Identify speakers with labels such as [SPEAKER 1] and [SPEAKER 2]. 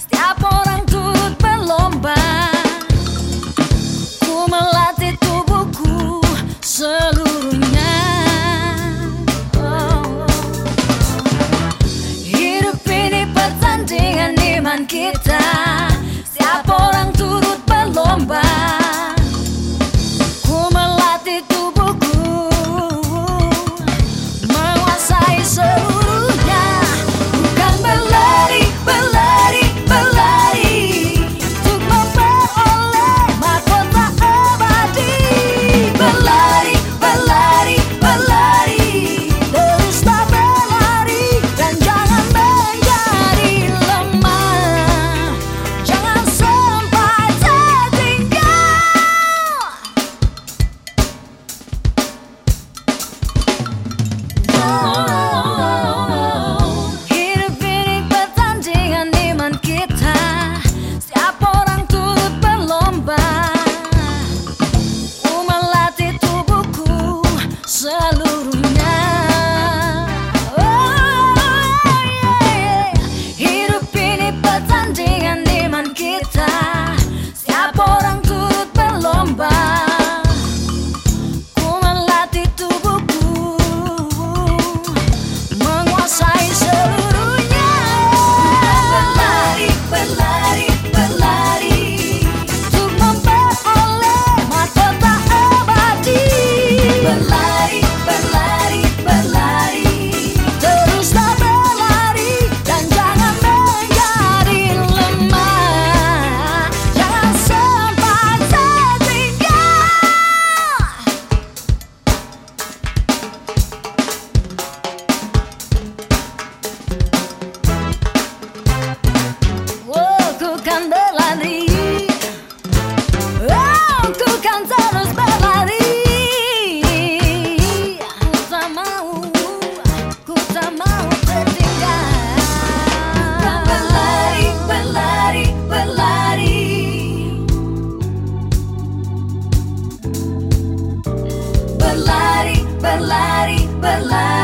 [SPEAKER 1] Setiap orang turut berlomba. Ku melatih tubuhku seluruhnya. Oh. Hidup ini pertandingan iman kita. Berlari, berlari, Berlari, berlari,